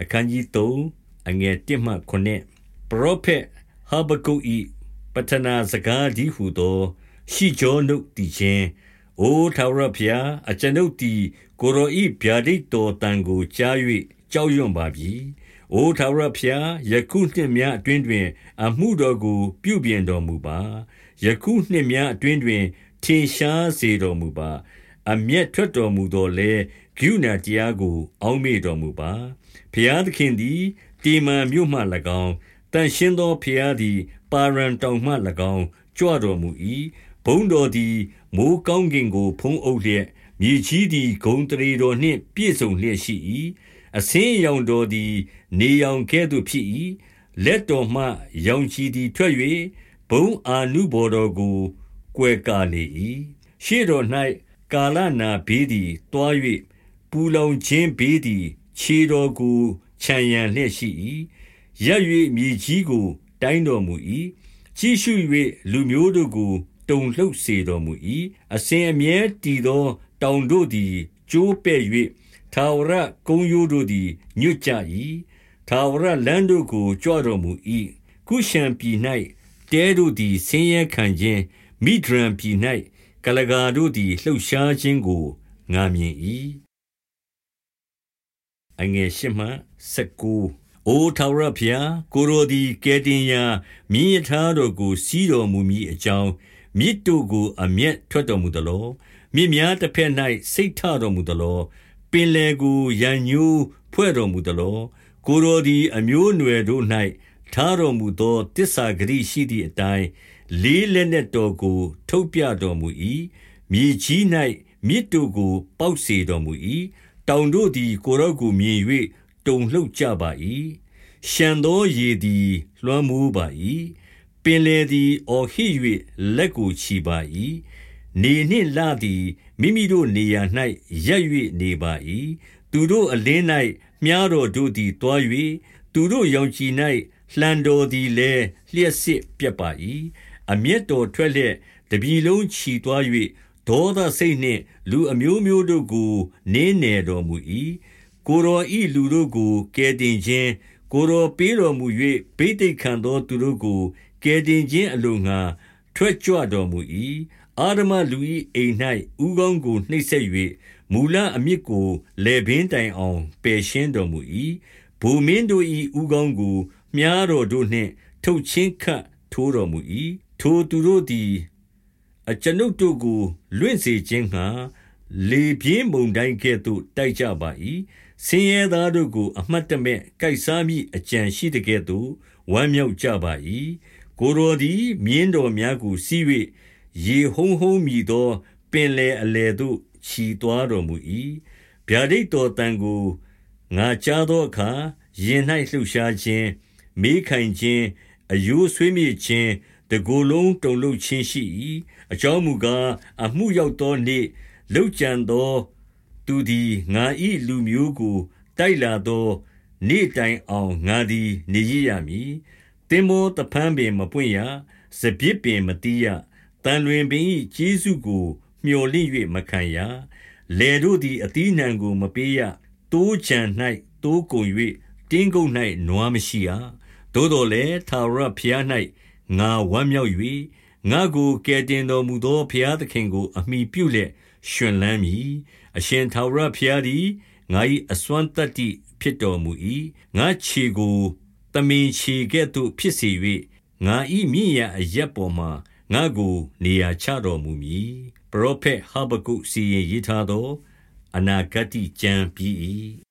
အခန်းကြီး3အငယ်1မှ9ပရောဖက်ဟဘကုတ်ဤပတနာစကားဒီဟုသော ရှီကြောနုတ်တည်ခြင်းအိုထာဝရဘုရားအကျွန်ုပ်သည်ကိုရောဤဗျာဒိတ်တော်တန်ကိုကြား၍ကြောက်ရွံ့ပါပြီ။အိုထာဝရဘုရားယခုနှစ်များအတွင်းတွင် အမှုတော်ကို ပြုပြင်တော်မူပါ။ယခုနှစ်များအတွင်းတွင်ထင်ရှားစေတော်မူပါ။အမျက်ထွက်တော်မူသောလေ ဂုဏတရားကို အောက်မေ့တော်မူပါ။ဘုရားသခင်သည်တေမန်မြို့မှ၎င်းတန်ရှင်းသောဘုရားသည် ပါရန်တောင်မှ၎င်းကြွတော်မူ၏ဘုံတော်သည်မိုးကောင်းကင်ကို ဖုံးအုပ်လျက်မြေကြီးသည်ဂုံတရီတော်နှင့်ပြည့်စုံလျက်ရှိ၏အစင်းရောင်တော်သည် နေရောင်ကဲ့သို့ဖြစ်၏လက်တော်မှရောင်ချီသည်ထွက်၍ဘုံအာနုဘော်တော်ကိုကွယ်ကာလေ၏ရှေ့တော်၌ကာလနာဘေးသည်တွား၍ ပူလောင်ခြင်းဘေးသည် ခြေတော်ကိုခြံရံလျက်ရှိ၏ရက်၍မြေကြီးကို တိုင်းတော်မူ၏ကြည့်ရှု၍လူမျိုးတို့ကို တုန်လှုပ်စေတော်မူ၏အစဉ်အမြဲတည်သော တောင်တို့သည်ကျိုးပဲ့၍ထာဝရကုန်းရိုးတို့သည်ညွတ်ကြ၏ထာဝရလမ်းတို့ကိုကြွတော်မူ၏ကုရှံပြည်၌တဲတို့သည်ဆင်းရဲခံခြင်းမိဒရန်ပြည်၌ကလဂါတို့သည်လှုပ်ရှားခြင်းကိုငာမြင်၏ အငယ်ရှိမှ19အိုထာဝရဘုရားကိုရိုသည်ကဲတင်ရာမြင်းရထားတော်ကို စီးတော်မူမည်အကြောင်းမြစ်တို့ကိုအမျက်ထွက်တော်မူသလောမြစ်များတစ်ဖက်၌စိတ်ထတော်မူသလောပင်လေကိုရန်ညိုးဖွဲ့တော်မူသလောကိုရိုသည်အမျိုးအနွယ်တို့၌ထားတော်မူသောတစ္ဆာဂရိရှိသည့်အတိုင်းလေးလက်နှင့်တော်ကို ထုတ်ပြတော်မူ၏မြေကြီး၌မြစ်တို့ကို ပေါက်စေတော်မူ၏ တောင်တို့သည် ကိုရော့ကိုမြင်၍တုန်လှုပ်ကြပါ၏ရှံသောရေသည် လွှမ်းမိုးပါ၏ပင်လေသည် အော်ဟစ်၍လက်ကိုချီပါ၏နေနှင့်လသည် မိမိတို့နေရာ၌ရက်၍နေပါ၏သူတို့အလင်း၌မြားတော်တို့သည်တွား၍သူတို့ရောင်ချီ၌လှန်တော်သည်လည်း လျက်စစ်ပြတ်ပါ၏အမျက်တော်ထွက်လျက် တပြီလုံးချီတွား၍ ဒေါသစိတ်နှင့် လူအမျိုးမျိုးတို့ကို နင်းနယ်တော်မူ၏ကိုရောဤလူတို့ကို ကယ်တင်ခြင်း ကိုရောပေးတော်မူ၍ဗိသိက်ခံသောသူတို့ကို ကယ်တင်ခြင်းအလိုငှာထွက်ကြွတော်မူ၏အာရမလူ၏အိမ်၌ဥကောင်းကို နှိပ်စက်၍မူလအမြစ်ကိုလေပင်တိုင်အောင် ပယ်ရှင်းတော်မူ၏ဘူမင်းတို့၏ဥကောင်းကို မြားတော်တို့နှင့် ထုတ်ချင်းခတ်ထိုးတော်မူ၏ထိုသူတို့သည် အကျွန်ုပ်တို့ကို လွင့်စေခြင်းငှာလေပြင်းမုန်တိုင်းကဲ့သို့ တိုက်ကြပါ၏ဆင်းရဲသားတို့ကို အမှတ်တမဲ့ ကိုက်စားမိအကြံရှိတဲ့ကဲ့သို့ ဝမ်းမြောက်ကြပါ၏ကိုရောသည် မြင်းတော်များကိုစီး၍ရေဟုံးဟုံးမြည်သော ပင်လေအလေသို့ခြီသွားတော်မူ၏ဗျာဒိတ်တော်တန်ကို ငါကြားသောအခါ ရင်၌လှုပ်ရှားခြင်း မေးခိုင်ခြင်းအယိုးဆွေးမြေ့ခြင်း တကိုယ်လုံးတုန်လှုပ်ခြင်းရှိ၏အကြောင်းမူကားအမှုရောက်သောနေ့လှုပ်ကြံသောသူသည်ငါ၏လူမျိုးကိုတိုက်လာသောနေ့တိုင်အောင်ငါသည်နေရရမည်တင်မောတဖန်ပင်မပွင့်ရစပြစ်ပင်မတီးရတန်လွင်ပင်၏ကျေးဇူးကို မျှော်လင့်၍မခံရလေတို့သည်အတီးနှံကိုမပေးရတိုးချံ၌တိုးကုန်၍တင်းကုတ်၌နွားမရှိရသို့တော်လည်းသာရဖျား၌ ငါဝမ်းမြောက်၍ငါကိုကယ်တင်တော်မူသောဘုရားသခင်ကို အမိပြုလျက်ရှင်လန်းမည်အရှင်ထာဝရဘုရားသည်ငါ၏အစွမ်းတတ္တိဖြစ်တော်မူ၏ငါခြေကိုတမင်ခြေကဲ့သို့ဖြစ်စေ၍ငါ၏မြင့်ရာအရက်ပေါ်မှာငါကိုနေရာချတော်မူမည်ပရောဖက်ဟဘကုစီရင်ရေးထားသော အနာဂတ်ကျမ်းပြီး၏